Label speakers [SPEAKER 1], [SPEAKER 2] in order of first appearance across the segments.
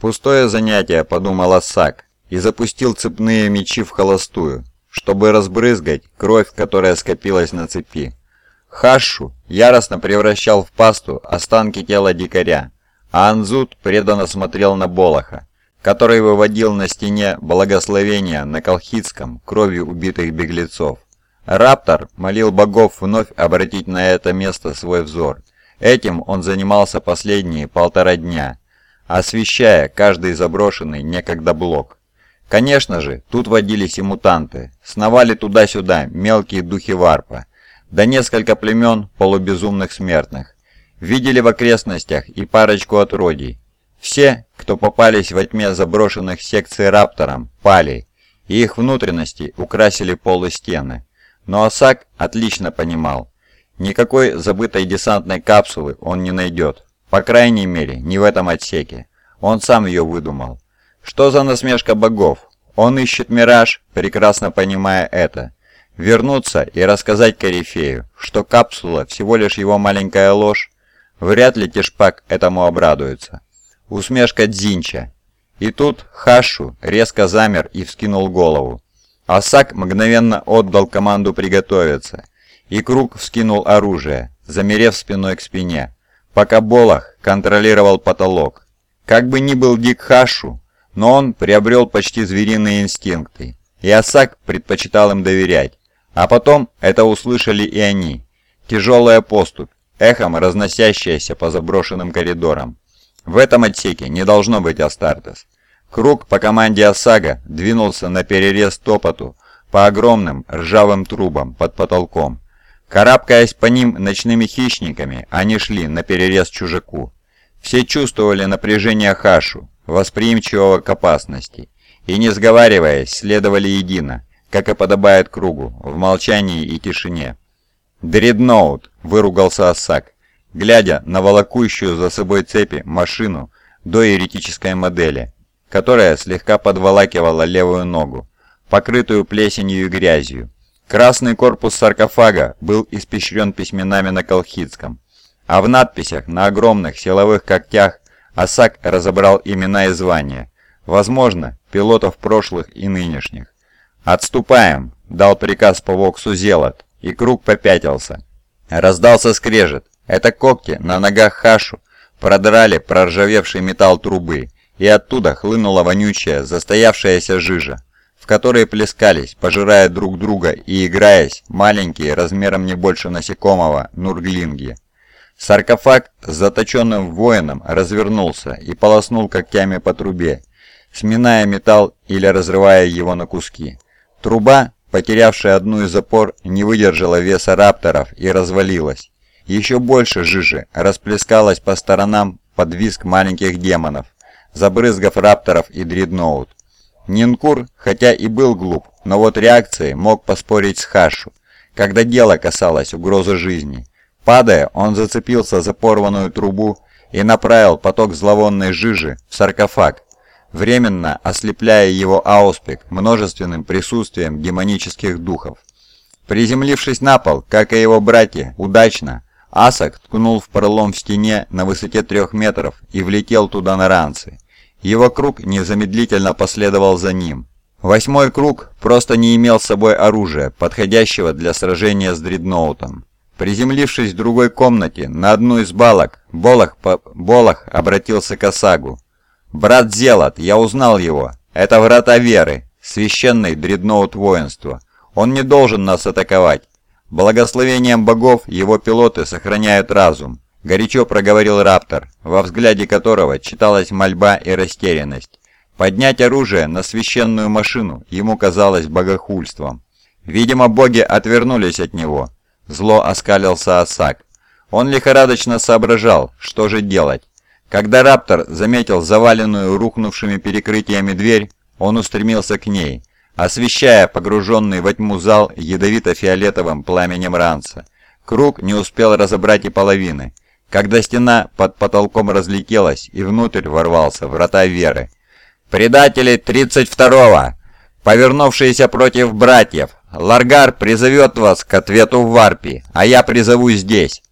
[SPEAKER 1] Пустое занятие, подумал Ассак, и запустил цепные мечи в холостую, чтобы разбрызгать кровь, которая скопилась на цепи. Хашу яростно превращал в пасту останки тела дикаря, а Анзут преданно смотрел на Болоха, который выводил на стене благословения на колхидском кровью убитых беглецов. Раптор молил богов вновь обратить на это место свой взор. Этим он занимался последние полтора дня, освещая каждый заброшенный некогда блок. Конечно же, тут водились и мутанты, сновали туда-сюда мелкие духи варпа, да несколько племен полубезумных смертных. Видели в окрестностях и парочку отродий. Все, кто попались во тьме заброшенных секций раптором, пали, и их внутренности украсили полы стены. Но Осак отлично понимал, никакой забытой десантной капсулы он не найдет. По крайней мере, не в этом отсеке. Он сам ее выдумал. Что за насмешка богов? Он ищет мираж, прекрасно понимая это. Вернуться и рассказать Корифею, что капсула всего лишь его маленькая ложь, вряд ли Тишпак этому обрадуется. Усмешка Дзинча. И тут Хашу резко замер и вскинул голову. Асак мгновенно отдал команду приготовиться, и Круг вскинул оружие, замерев спиной к спине, пока Болох контролировал потолок. Как бы ни был дик Хашу, но он приобрел почти звериные инстинкты, и Асак предпочитал им доверять. А потом это услышали и они. Тяжелая поступь, эхом разносящаяся по заброшенным коридорам. В этом отсеке не должно быть Астартес. Круг по команде ОСАГО двинулся на перерез топоту по огромным ржавым трубам под потолком. Карабкаясь по ним ночными хищниками, они шли на перерез чужаку. Все чувствовали напряжение Хашу, восприимчивого к опасности, и не сговариваясь, следовали едино, как и подобает кругу, в молчании и тишине. «Дредноут!» – выругался Осак, глядя на волокущую за собой цепи машину до еретической модели, которая слегка подволакивала левую ногу, покрытую плесенью и грязью. Красный корпус саркофага был испещрен письменами на колхидском, а в надписях на огромных силовых когтях Асак разобрал имена и звания, возможно, пилотов прошлых и нынешних. «Отступаем!» – дал приказ по Воксу Зелот, и круг попятился. Раздался скрежет. Это когти на ногах Хашу продрали проржавевший металл трубы, и оттуда хлынула вонючая, застоявшаяся жижа, которой плескались, пожирая друг друга и играясь, маленькие, размером не больше насекомого, нурглинги. Саркофаг с заточенным воином развернулся и полоснул когтями по трубе, сминая металл или разрывая его на куски. Труба, потерявшая одну из опор, не выдержала веса рапторов и развалилась. Еще больше жижи расплескалась по сторонам под визг маленьких демонов, забрызгав рапторов и дредноут. Нинкур, хотя и был глуп, но вот реакции мог поспорить с Хашу, когда дело касалось угрозы жизни. Падая, он зацепился за порванную трубу и направил поток зловонной жижи в саркофаг, временно ослепляя его ауспик множественным присутствием демонических духов. Приземлившись на пол, как и его братья, удачно, Асак ткнул в пролом в стене на высоте трех метров и влетел туда на ранцы. Его круг незамедлительно последовал за ним. Восьмой круг просто не имел с собой оружия, подходящего для сражения с дредноутом. Приземлившись в другой комнате, на одну из балок, Болох, по... Болох обратился к Осагу. «Брат Зелот, я узнал его. Это врата веры, священный дредноут воинства. Он не должен нас атаковать. Благословением богов его пилоты сохраняют разум», — горячо проговорил Раптор, во взгляде которого читалась мольба и растерянность. Поднять оружие на священную машину ему казалось богохульством. Видимо, боги отвернулись от него. Зло оскалился Асак. Он лихорадочно соображал, что же делать. Когда Раптор заметил заваленную рухнувшими перекрытиями дверь, он устремился к ней, освещая погруженный во тьму зал ядовито-фиолетовым пламенем ранца. Круг не успел разобрать и половины, когда стена под потолком разлетелась и внутрь ворвался врата веры. «Предатели 32-го! Повернувшиеся против братьев! Ларгар призовет вас к ответу в варпе, а я призову здесь!»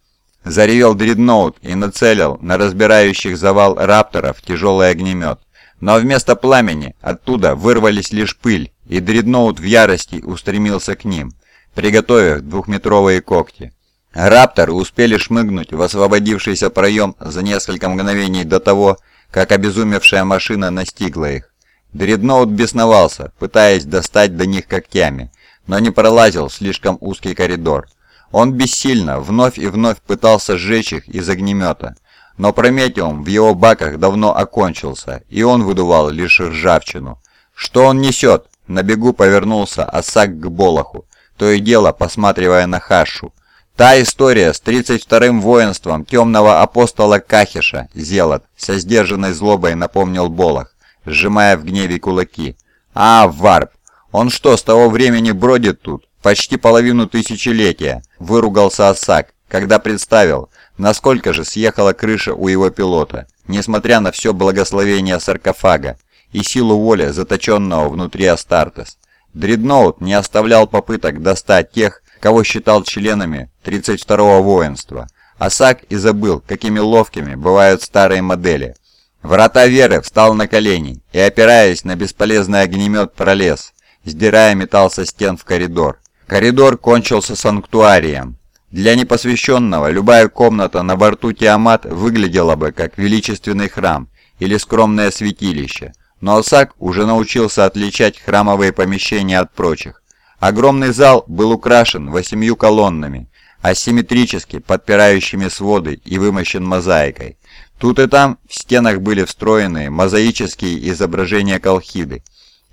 [SPEAKER 1] Заревел дредноут и нацелил на разбирающих завал рапторов тяжелый огнемет. Но вместо пламени оттуда вырвались лишь пыль, и дредноут в ярости устремился к ним, приготовив двухметровые когти. Рапторы успели шмыгнуть в освободившийся проем за несколько мгновений до того, как обезумевшая машина настигла их. Дредноут бесновался, пытаясь достать до них когтями, но не пролазил слишком узкий коридор. Он бессильно вновь и вновь пытался сжечь их из огнемета, но прометиум в его баках давно окончился, и он выдувал лишь ржавчину. «Что он несет?» На бегу повернулся Асак к Болоху, то и дело посматривая на Хашу. Та история с 32-м воинством темного апостола Кахиша, Зелот, со сдержанной злобой напомнил Болох, сжимая в гневе кулаки. «А, Варп, он что, с того времени бродит тут? Почти половину тысячелетия!» – выругался Асак, когда представил, насколько же съехала крыша у его пилота, несмотря на все благословение саркофага и силу воли, заточенного внутри Астартес. Дредноут не оставлял попыток достать тех, кого считал членами 32-го воинства. Асак и забыл, какими ловкими бывают старые модели. Врата Веры встал на колени и, опираясь на бесполезный огнемет, пролез, сдирая металл со стен в коридор. Коридор кончился санктуарием. Для непосвященного любая комната на борту Тиамат выглядела бы как величественный храм или скромное святилище – но Осак уже научился отличать храмовые помещения от прочих. Огромный зал был украшен восемью колоннами, асимметрически подпирающими своды и вымощен мозаикой. Тут и там в стенах были встроены мозаические изображения колхиды,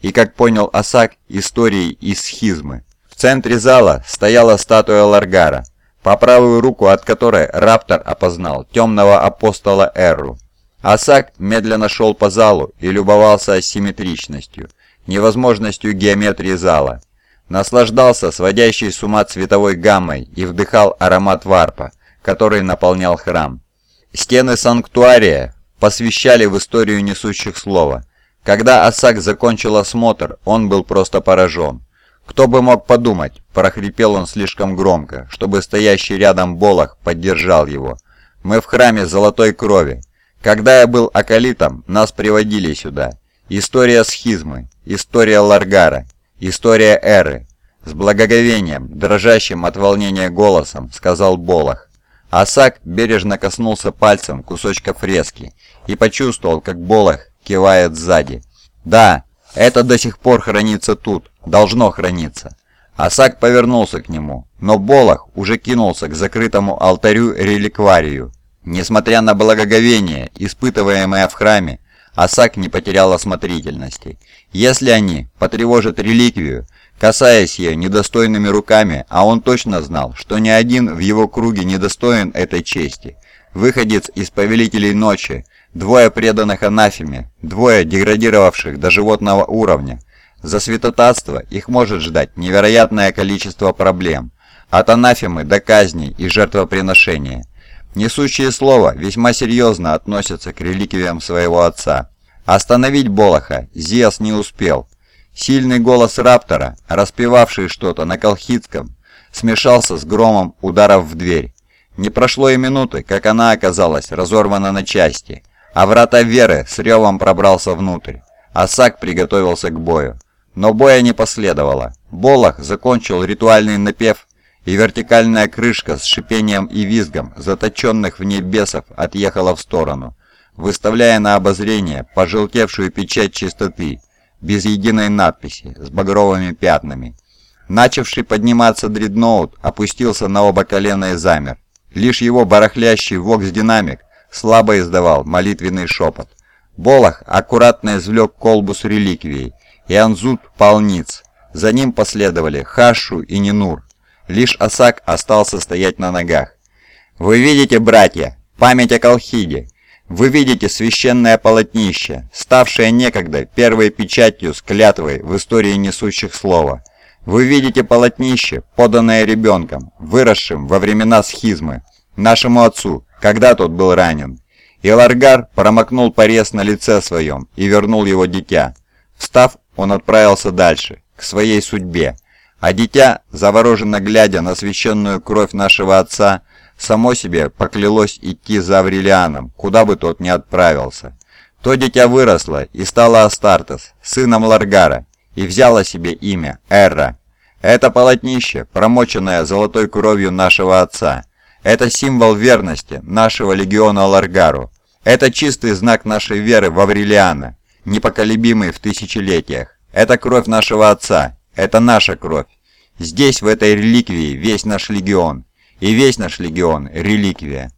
[SPEAKER 1] и, как понял Осак, истории из схизмы. В центре зала стояла статуя Ларгара, по правую руку от которой Раптор опознал темного апостола Эрру. Асак медленно шел по залу и любовался асимметричностью, невозможностью геометрии зала. Наслаждался сводящей с ума цветовой гаммой и вдыхал аромат варпа, который наполнял храм. Стены санктуария посвящали в историю несущих слова. Когда Асак закончил осмотр, он был просто поражен. «Кто бы мог подумать?» – прохрипел он слишком громко, чтобы стоящий рядом Болох поддержал его. «Мы в храме золотой крови. Когда я был акалитом, нас приводили сюда. История схизмы, история Ларгара, история Эры. С благоговением, дрожащим от волнения голосом, сказал Болох. Асак бережно коснулся пальцем кусочка фрески и почувствовал, как Болох кивает сзади. «Да, это до сих пор хранится тут, должно храниться». Асак повернулся к нему, но Болох уже кинулся к закрытому алтарю-реликварию, Несмотря на благоговение, испытываемое в храме, Асак не потерял осмотрительности. Если они потревожат реликвию, касаясь ее недостойными руками, а он точно знал, что ни один в его круге не достоин этой чести, выходец из Повелителей Ночи, двое преданных анафеме, двое деградировавших до животного уровня, за святотатство их может ждать невероятное количество проблем, от анафемы до казней и жертвоприношения – Несущие слово весьма серьезно относятся к реликвиям своего отца. Остановить Болоха Зиас не успел. Сильный голос Раптора, распевавший что-то на колхидском, смешался с громом ударов в дверь. Не прошло и минуты, как она оказалась разорвана на части, а врата Веры с ревом пробрался внутрь. Асак приготовился к бою. Но боя не последовало. Болох закончил ритуальный напев и вертикальная крышка с шипением и визгом заточенных в ней бесов отъехала в сторону, выставляя на обозрение пожелтевшую печать чистоты, без единой надписи, с багровыми пятнами. Начавший подниматься дредноут опустился на оба колена и замер. Лишь его барахлящий вокс-динамик слабо издавал молитвенный шепот. Болох аккуратно извлек колбу с реликвией, и Анзут пал ниц. За ним последовали Хашу и Нинур, Лишь Осак остался стоять на ногах. «Вы видите, братья, память о Колхиде. Вы видите священное полотнище, ставшее некогда первой печатью с клятвой в истории несущих слова. Вы видите полотнище, поданное ребенком, выросшим во времена схизмы, нашему отцу, когда тот был ранен. И Ларгар промокнул порез на лице своем и вернул его дитя. Встав, он отправился дальше, к своей судьбе. А дитя, завороженно глядя на священную кровь нашего отца, само себе поклялось идти за Аврелианом, куда бы тот ни отправился. То дитя выросло и стало Астартес, сыном Ларгара, и взяло себе имя Эрра. Это полотнище, промоченное золотой кровью нашего отца. Это символ верности нашего легиона Ларгару. Это чистый знак нашей веры в Аврелиана, непоколебимый в тысячелетиях. Это кровь нашего отца. Это наша кровь. Здесь, в этой реликвии, весь наш легион. И весь наш легион – реликвия.